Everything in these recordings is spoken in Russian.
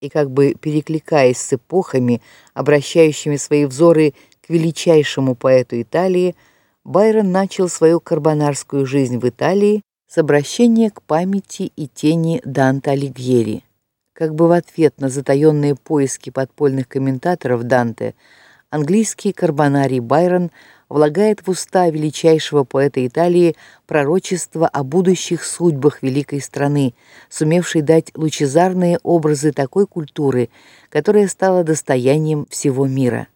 и как бы перекликаясь с эпохами, обращающими свои взоры к величайшему поэту Италии, Байрон начал свою карбонарскую жизнь в Италии с обращения к памяти и тени Данте Алигьери. Как бы в ответ на затаённые поиски подпольных комментаторов Данте, английский карбонарий Байрон влагает в уста величайшего поэта Италии пророчество о будущих судьбах великой страны, сумевшей дать лучезарные образы такой культуры, которая стала достоянием всего мира.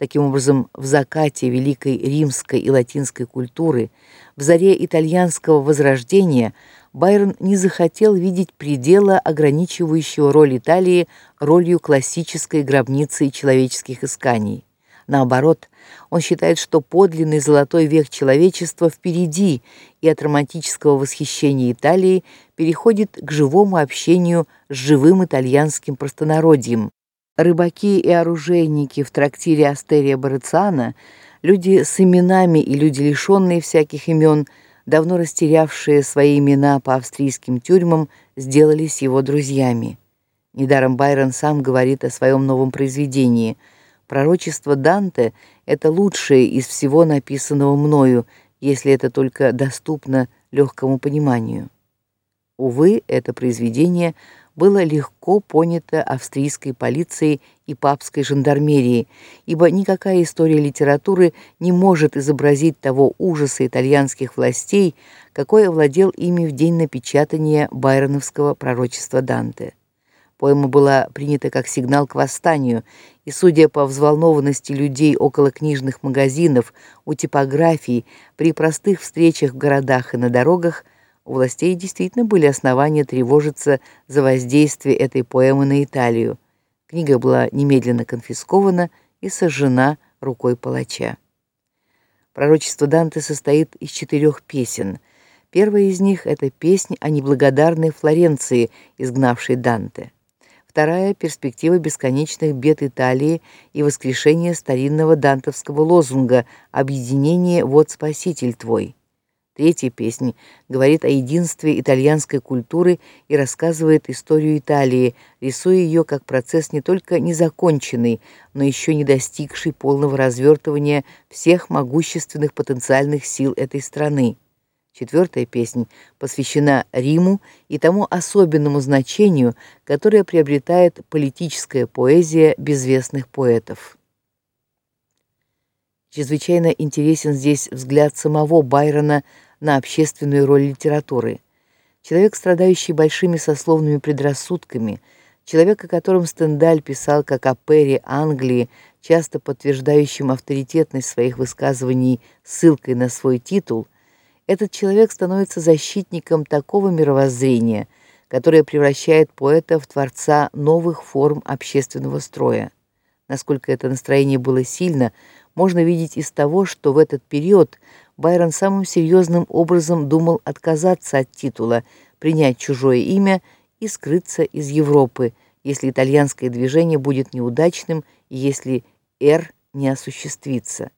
Таким образом, в закате великой римской и латинской культуры, в заре итальянского возрождения Байрон не захотел видеть предела, ограничивающего роль Италии ролью классической гробницы человеческих исканий. Наоборот, он считает, что подлинный золотой век человечества впереди, и от романтического восхищения Италии переходит к живому общению с живым итальянским простонародьем. Рыбаки и оружейники в трактире Астерия Барациана, люди с именами и люди лишенные всяких имен, давно растерявшие свои имена по австрийским тюрьмам, сделались его друзьями. Недаром Байрон сам говорит о своем новом произведении – Пророчество Данте это лучшее из всего написанного мною, если это только доступно легкому пониманию. Увы, это произведение было легко понято австрийской полицией и папской жандармерией, ибо никакая история литературы не может изобразить того ужаса итальянских властей, какой овладел ими в день напечатания байроновского пророчества Данте. Поэма была принята как сигнал к восстанию, и судя по взволнованности людей около книжных магазинов, у типографий, при простых встречах в городах и на дорогах, у властей действительно были основания тревожиться за воздействие этой поэмы на Италию. Книга была немедленно конфискована и сожжена рукой палача. Пророчество Данте состоит из четырех песен. Первая из них это песня о неблагодарной Флоренции, изгнавшей Данте. Вторая перспектива бесконечных бед Италии и воскрешение старинного дантовского лозунга объединение вот спаситель твой. Третья песня говорит о единстве итальянской культуры и рассказывает историю Италии, рисуя ее как процесс не только незаконченный, но еще не достигший полного развертывания всех могущественных потенциальных сил этой страны. Четвертая песня посвящена Риму и тому особенному значению, которое приобретает политическая поэзия безвестных поэтов. Чрезвычайно интересен здесь взгляд самого Байрона на общественную роль литературы. Человек, страдающий большими сословными предрассудками, человек, о котором Стендаль писал как о пере Англии, часто подтверждающим авторитетность своих высказываний ссылкой на свой титул – этот человек становится защитником такого мировоззрения, которое превращает поэта в творца новых форм общественного строя. Насколько это настроение было сильно, можно видеть из того, что в этот период Байрон самым серьезным образом думал отказаться от титула, принять чужое имя и скрыться из Европы, если итальянское движение будет неудачным и если эр не осуществится.